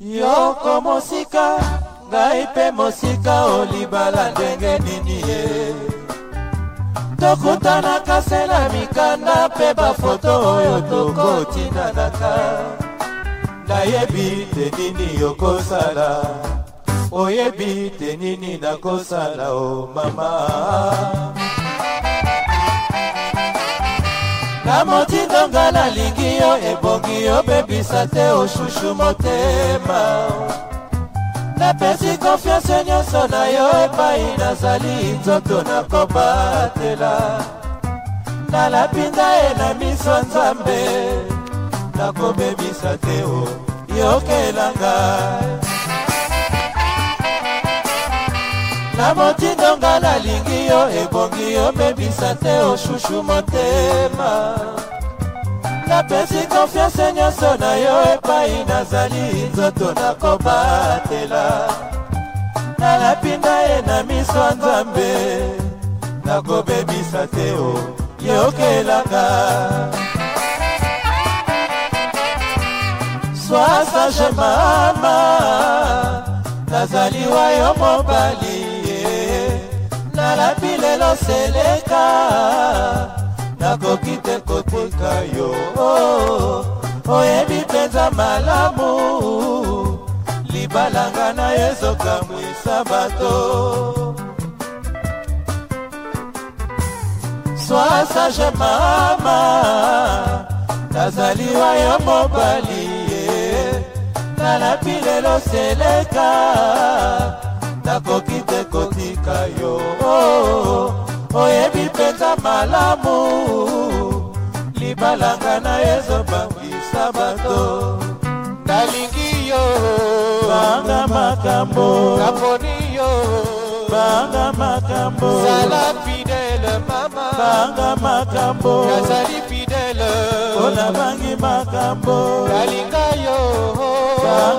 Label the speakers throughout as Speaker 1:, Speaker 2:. Speaker 1: yoko mosika ngai mpe mosika olibala ndenge nini ye tokutanaka se na mikanda mpe bafoto oyo tokotinanaka nayebi te nini yokosala oyebi te nini nakosala o mama kamotindo ngai nalingi yo ebongi obebisa te oshushu motema napesi konfiance nyonso na yo epai nazali nzoto na kobatela nalapinda ye na miso nzambe nakobebisa te o yokelanga na motindo nga nalingi yo ebongi omebisa te oshushu motema napesi konfiance nyonso na yo epai nazali nzoto nakobatela nalapinda ye na miso ya nzambe nakobebisa te o yokelanga
Speaker 2: swasa je
Speaker 1: mama nazali wa yo mobali nalapi lelo seleka nakoki te kotika yo oyebi mpenza malamu libalanga na ezokamwisa bato sois sage mama nazali wayo mobali nalapi lelo seleka nakoki te kotika yo oh, oh, oh, oyebi mpenza malamu libalanga na ezobangisa bato nalingi yo banga makambo naponi yo banga makambo zala fidele mama banga makambo nazali fidele mpona bangi makambo nalinga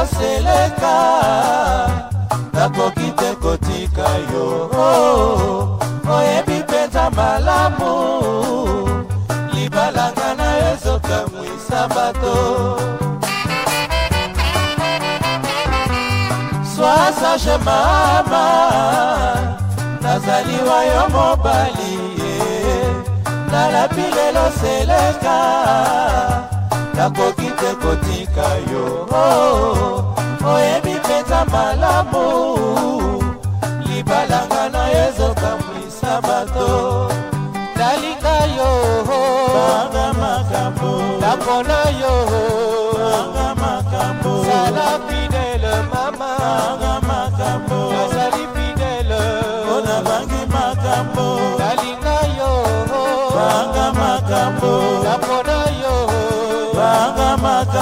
Speaker 1: nakoseleka nakoki te kotika yo oyebi mpenza malamu libalanga na ezokamwisa bato
Speaker 2: swasage
Speaker 1: mama nazali wa yo mobali ye nalapi lelo seleka nakoki te kotika yo oh, oh, oyebi mpenza malamu libalanga na yo ezokamwisa bato nalinga yo banga makambo napona yo banga makambo salapi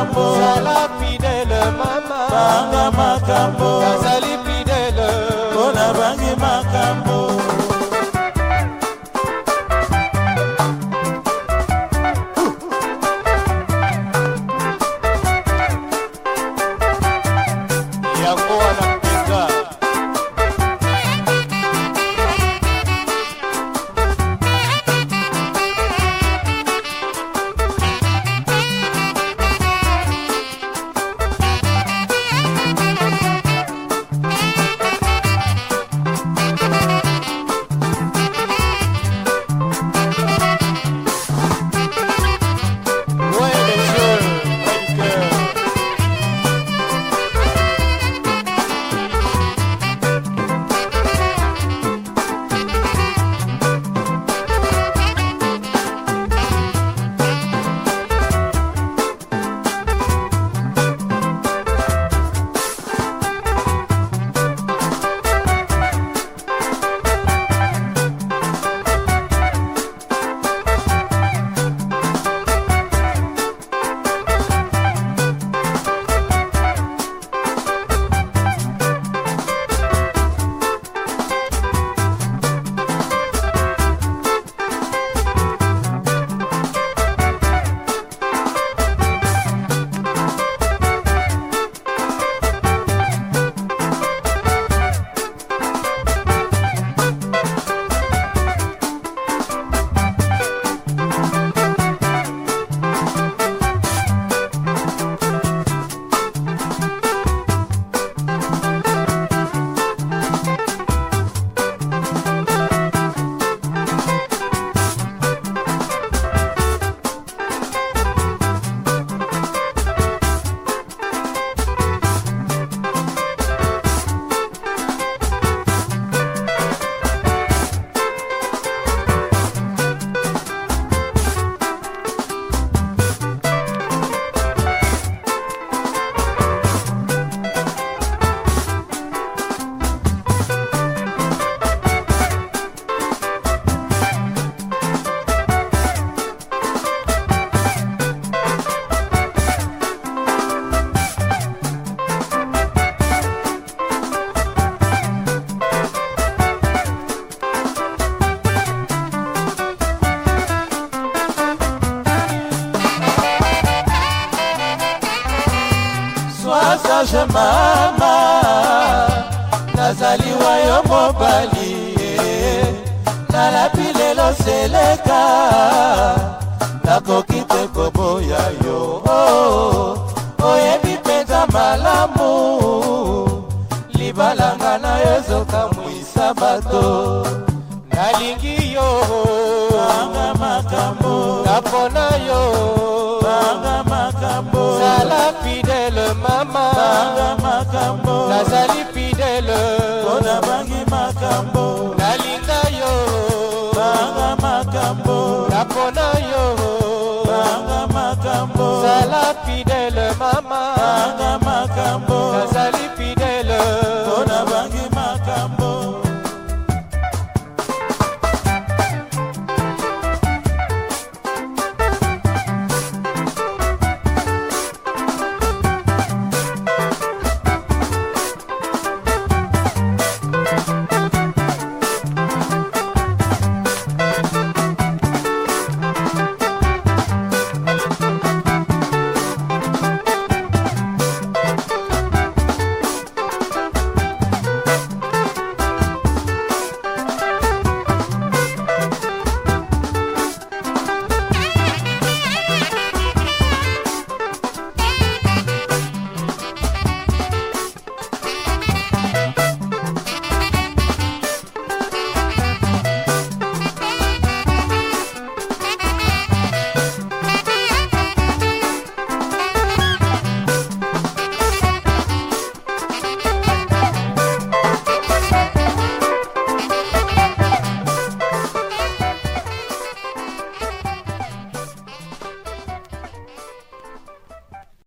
Speaker 1: makambo sala fidele mama banga makambo azali sage mama nazali wa yo mobali nalapi lelo seleka nakoki te koboya yo oyebi mpenza malamu libalanga na yo ezokamwisa bato nalingi yo anga makambo